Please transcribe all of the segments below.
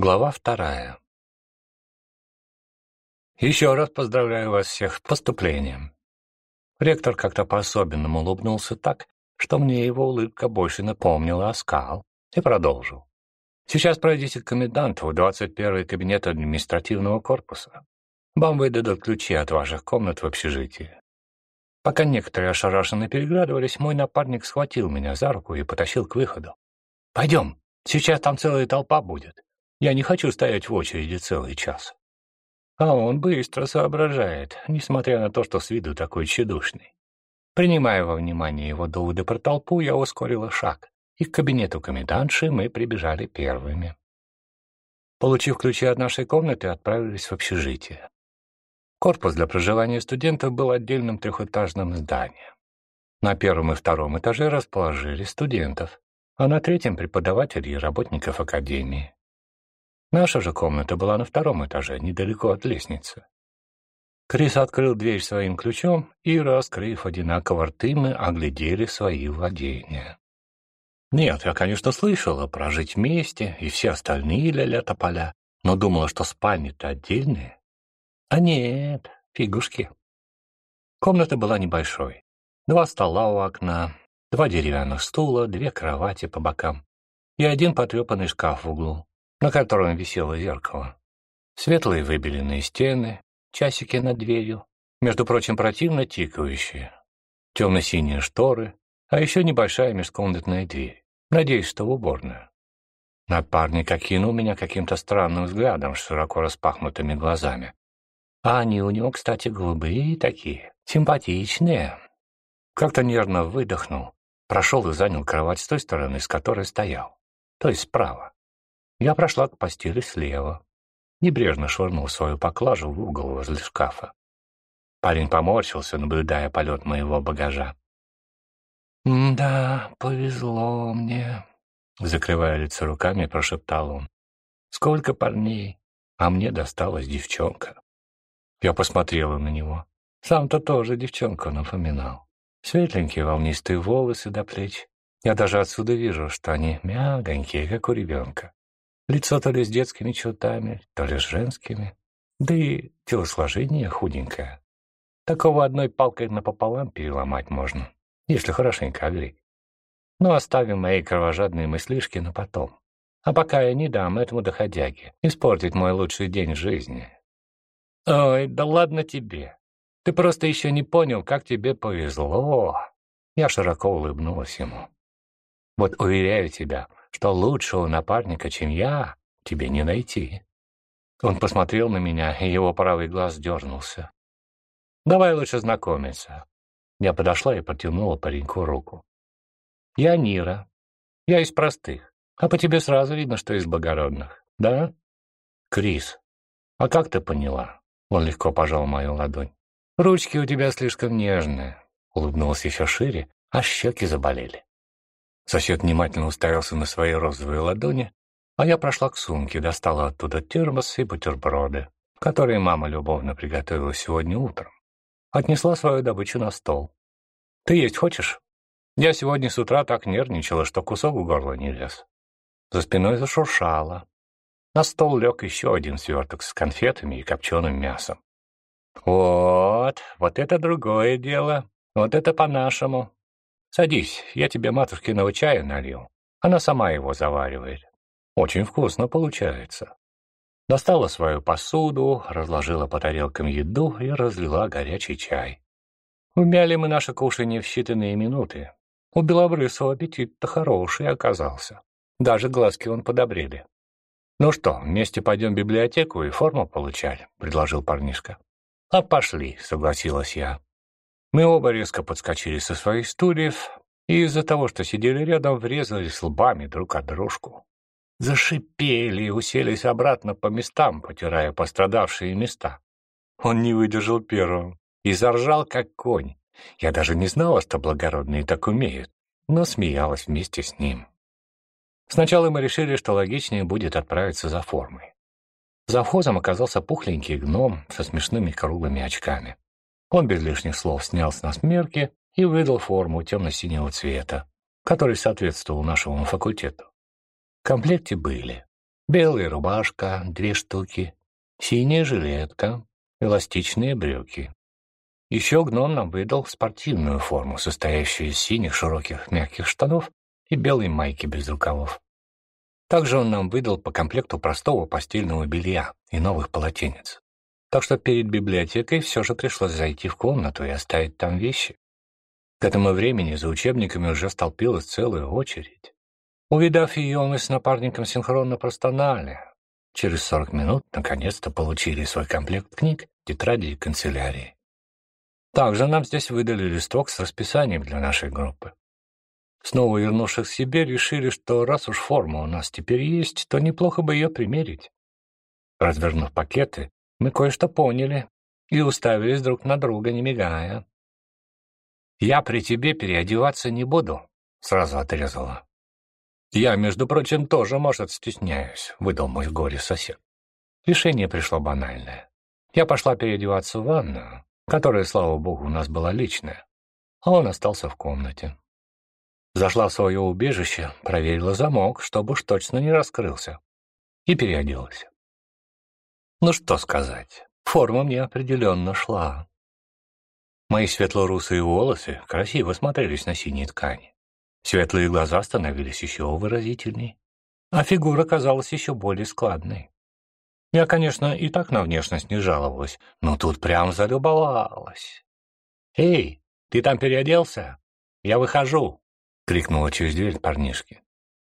Глава вторая. Еще раз поздравляю вас всех с поступлением. Ректор как-то по-особенному улыбнулся так, что мне его улыбка больше напомнила оскал, и продолжил. Сейчас пройдите к коменданту в 21-й кабинет административного корпуса. Вам выдадут ключи от ваших комнат в общежитии. Пока некоторые ошарашенно переглядывались, мой напарник схватил меня за руку и потащил к выходу. «Пойдем, сейчас там целая толпа будет. Я не хочу стоять в очереди целый час. А он быстро соображает, несмотря на то, что с виду такой тщедушный. Принимая во внимание его доводы про толпу, я ускорила шаг, и к кабинету комендантши мы прибежали первыми. Получив ключи от нашей комнаты, отправились в общежитие. Корпус для проживания студентов был отдельным трехэтажным зданием. На первом и втором этаже расположили студентов, а на третьем — преподавателей и работников академии. Наша же комната была на втором этаже, недалеко от лестницы. Крис открыл дверь своим ключом, и, раскрыв одинаково рты, мы оглядели свои владения. Нет, я, конечно, слышала про жить вместе и все остальные ля-ля-тополя, но думала, что спальни-то отдельные. А нет, фигушки. Комната была небольшой. Два стола у окна, два деревянных стула, две кровати по бокам и один потрепанный шкаф в углу на котором висело зеркало. Светлые выбеленные стены, часики над дверью, между прочим, противно тикающие, темно-синие шторы, а еще небольшая межкомнатная дверь. Надеюсь, что в уборную. Напарник окинул меня каким-то странным взглядом с широко распахнутыми глазами. А они у него, кстати, голубые такие, симпатичные. Как-то нервно выдохнул, прошел и занял кровать с той стороны, с которой стоял, то есть справа. Я прошла к постели слева. Небрежно швырнул свою поклажу в угол возле шкафа. Парень поморщился, наблюдая полет моего багажа. «Да, повезло мне», — закрывая лицо руками, прошептал он. «Сколько парней, а мне досталась девчонка». Я посмотрела на него. Сам-то тоже девчонку напоминал. Светленькие волнистые волосы до плеч. Я даже отсюда вижу, что они мягонькие, как у ребенка. Лицо то ли с детскими чертами, то ли с женскими. Да и телосложение худенькое. Такого одной палкой напополам переломать можно, если хорошенько огреть. Но оставим мои кровожадные мыслишки на потом. А пока я не дам этому доходяге испортить мой лучший день жизни. Ой, да ладно тебе. Ты просто еще не понял, как тебе повезло. Я широко улыбнулась ему. Вот уверяю тебя, что лучшего напарника, чем я, тебе не найти. Он посмотрел на меня, и его правый глаз дернулся. «Давай лучше знакомиться». Я подошла и протянула пареньку руку. «Я Нира. Я из простых. А по тебе сразу видно, что из благородных. Да?» «Крис, а как ты поняла?» Он легко пожал мою ладонь. «Ручки у тебя слишком нежные», — улыбнулся еще шире, а щеки заболели. Сосед внимательно уставился на свои розовые ладони, а я прошла к сумке, достала оттуда термос и бутерброды, которые мама любовно приготовила сегодня утром. Отнесла свою добычу на стол. «Ты есть хочешь?» Я сегодня с утра так нервничала, что кусок в горло не лез. За спиной зашуршало. На стол лег еще один сверток с конфетами и копченым мясом. «Вот, вот это другое дело. Вот это по-нашему. Садись, я тебе матушкиного чая налил. Она сама его заваривает. Очень вкусно получается. Достала свою посуду, разложила по тарелкам еду и разлила горячий чай. Умяли мы наше кушанье в считанные минуты. У Белобрысова аппетит-то хороший оказался. Даже глазки он подобрели. «Ну что, вместе пойдем в библиотеку и форму получать?» — предложил парнишка. «А пошли», — согласилась я. Мы оба резко подскочили со своих стульев и из-за того, что сидели рядом, врезались лбами друг от дружку. Зашипели и уселись обратно по местам, потирая пострадавшие места. Он не выдержал первым и заржал, как конь. Я даже не знала, что благородные так умеют, но смеялась вместе с ним. Сначала мы решили, что логичнее будет отправиться за формой. За вхозом оказался пухленький гном со смешными круглыми очками. Он без лишних слов снял с нас мерки и выдал форму темно-синего цвета, который соответствовал нашему факультету. В комплекте были Белая рубашка, две штуки, синяя жилетка, эластичные брюки. Еще гном нам выдал спортивную форму, состоящую из синих широких мягких штанов и белой майки без рукавов. Также он нам выдал по комплекту простого постельного белья и новых полотенец. Так что перед библиотекой все же пришлось зайти в комнату и оставить там вещи. К этому времени за учебниками уже столпилась целая очередь. Увидав ее, мы с напарником синхронно простонали. Через сорок минут наконец-то получили свой комплект книг, тетради и канцелярии. Также нам здесь выдали листок с расписанием для нашей группы. Снова вернувшись к себе, решили, что раз уж форма у нас теперь есть, то неплохо бы ее примерить. Развернув пакеты, мы кое-что поняли и уставились друг на друга, не мигая. «Я при тебе переодеваться не буду», — сразу отрезала. «Я, между прочим, тоже, может, стесняюсь», — выдал мой горе-сосед. Решение пришло банальное. Я пошла переодеваться в ванную, которая, слава богу, у нас была личная, а он остался в комнате. Зашла в свое убежище, проверила замок, чтобы уж точно не раскрылся, и переоделась. Ну что сказать, форма мне определенно шла. Мои светло-русые волосы красиво смотрелись на синей ткани. Светлые глаза становились еще выразительней, а фигура казалась еще более складной. Я, конечно, и так на внешность не жаловалась, но тут прям залюбовалась. «Эй, ты там переоделся? Я выхожу!» — крикнула через дверь парнишки.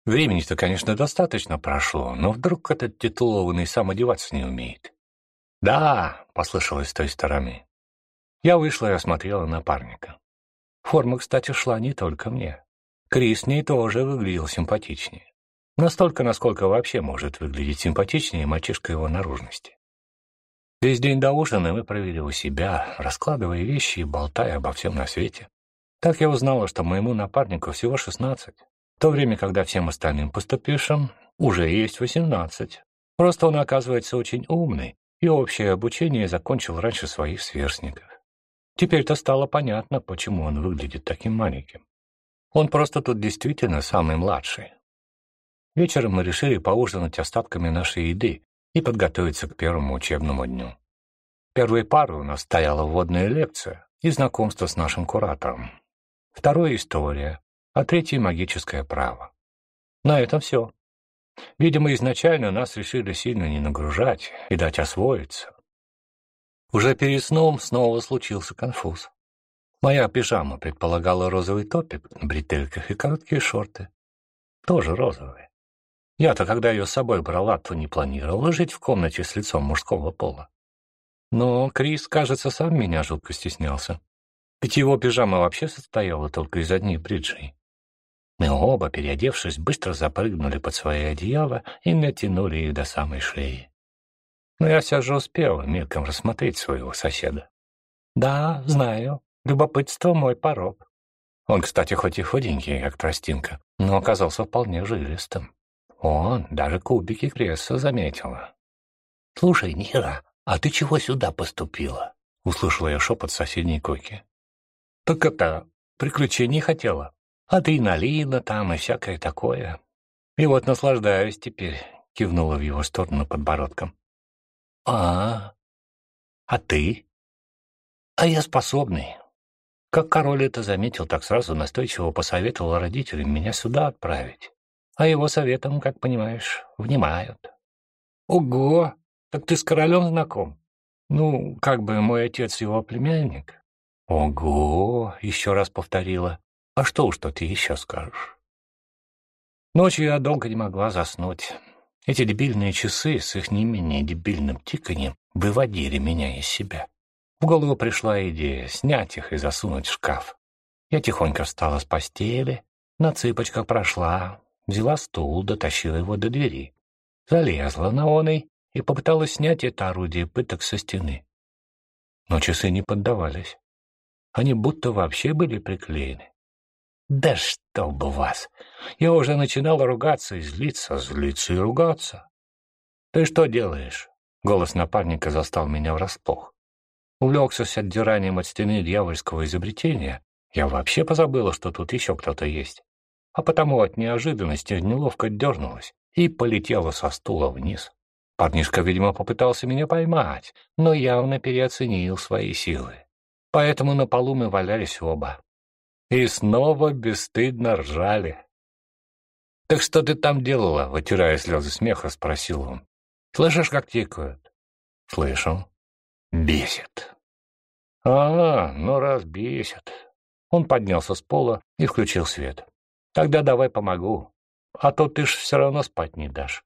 Времени-то, конечно, достаточно прошло, но вдруг этот титулованный сам одеваться не умеет. «Да!» — послышалось с той стороны. Я вышла и осмотрела напарника. Форма, кстати, шла не только мне. Крис в ней тоже выглядел симпатичнее. Настолько, насколько вообще может выглядеть симпатичнее мальчишка его наружности. Весь день до ужина мы провели у себя, раскладывая вещи и болтая обо всем на свете. Так я узнала, что моему напарнику всего шестнадцать в то время, когда всем остальным поступившим уже есть восемнадцать. Просто он, оказывается, очень умный, и общее обучение закончил раньше своих сверстников. Теперь-то стало понятно, почему он выглядит таким маленьким. Он просто тут действительно самый младший. Вечером мы решили поужинать остатками нашей еды и подготовиться к первому учебному дню. Первой парой у нас стояла вводная лекция и знакомство с нашим куратором. Второе — история, а третье — магическое право. На этом все. Видимо, изначально нас решили сильно не нагружать и дать освоиться. Уже перед сном снова случился конфуз. Моя пижама предполагала розовый топик на бретельках и короткие шорты. Тоже розовые. Я-то, когда ее с собой брала, то не планировала жить в комнате с лицом мужского пола. Но Крис, кажется, сам меня жутко стеснялся. Ведь его пижама вообще состояла только из одних бриджей. Мы оба, переодевшись, быстро запрыгнули под свои одеяла и натянули их до самой шеи. Но я все же успел мельком рассмотреть своего соседа. Да, знаю, любопытство — мой порог. Он, кстати, хоть и худенький, как тростинка, но оказался вполне жилистым. Он даже кубики кресса заметила. «Слушай, Нира, а ты чего сюда поступила?» — услышала я шепот соседней койки. «Так это, приключений хотела. Адреналина там и всякое такое. И вот наслаждаюсь теперь», — кивнула в его сторону подбородком. «А, а ты?» «А я способный. Как король это заметил, так сразу настойчиво посоветовал родителям меня сюда отправить. А его советом, как понимаешь, внимают». «Ого! Так ты с королем знаком?» «Ну, как бы мой отец его племянник». «Ого!» — еще раз повторила. А что уж ты еще скажешь? Ночью я долго не могла заснуть. Эти дебильные часы с их не менее дебильным тиканьем выводили меня из себя. В голову пришла идея снять их и засунуть в шкаф. Я тихонько встала с постели, на цыпочках прошла, взяла стул, дотащила его до двери, залезла на оной и попыталась снять это орудие пыток со стены. Но часы не поддавались. Они будто вообще были приклеены. Да чтоб вас! Я уже начинала ругаться и злиться, злиться и ругаться. Ты что делаешь? Голос напарника застал меня врасплох. Увлекшись отдиранием от стены дьявольского изобретения, я вообще позабыла, что тут еще кто-то есть. А потому от неожиданности неловко дернулась и полетела со стула вниз. Парнишка, видимо, попытался меня поймать, но явно переоценил свои силы. Поэтому на полу мы валялись оба. И снова бесстыдно ржали. «Так что ты там делала?» — вытирая слезы смеха, спросил он. «Слышишь, как тикают?» «Слышу». «Бесит». «А, ну раз бесит». Он поднялся с пола и включил свет. «Тогда давай помогу, а то ты ж все равно спать не дашь».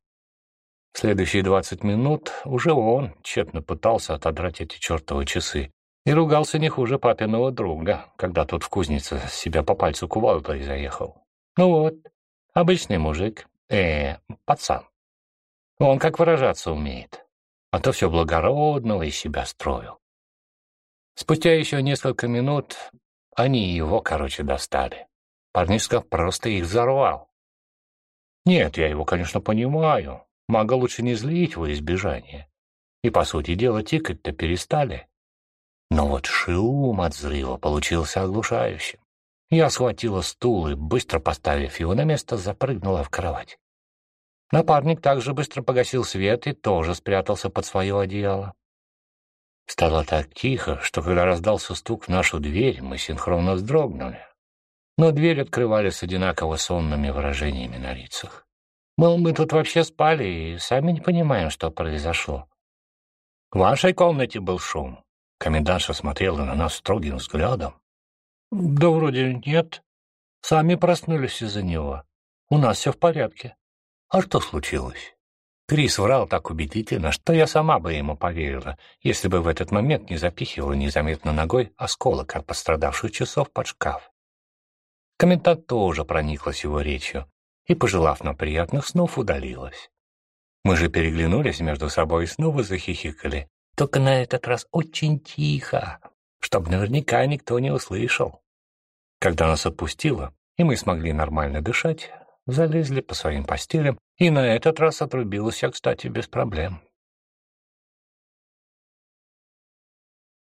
В следующие двадцать минут уже он тщетно пытался отодрать эти чертовы часы и ругался не хуже папиного друга, когда тот в кузнице себя по пальцу кувалдой заехал. Ну вот, обычный мужик, э, пацан. Он как выражаться умеет, а то все благородного из себя строил. Спустя еще несколько минут они его, короче, достали. Парнишка просто их взорвал. Нет, я его, конечно, понимаю. Мага лучше не злить во избежание. И, по сути дела, тикать-то перестали. Но вот шум от взрыва получился оглушающим. Я схватила стул и, быстро поставив его на место, запрыгнула в кровать. Напарник также быстро погасил свет и тоже спрятался под свое одеяло. Стало так тихо, что когда раздался стук в нашу дверь, мы синхронно вздрогнули. Но дверь открывали с одинаково сонными выражениями на лицах. Мол, мы тут вообще спали и сами не понимаем, что произошло. В вашей комнате был шум, Комендантша смотрела на нас строгим взглядом. «Да вроде нет. Сами проснулись из-за него. У нас все в порядке». «А что случилось?» Крис врал так убедительно, что я сама бы ему поверила, если бы в этот момент не запихивала незаметно ногой осколок от пострадавших часов под шкаф. Комендант тоже прониклась его речью и, пожелав нам приятных снов, удалилась. Мы же переглянулись между собой и снова захихикали, только на этот раз очень тихо, чтобы наверняка никто не услышал. Когда нас отпустило, и мы смогли нормально дышать, залезли по своим постелям, и на этот раз отрубилась я, кстати, без проблем.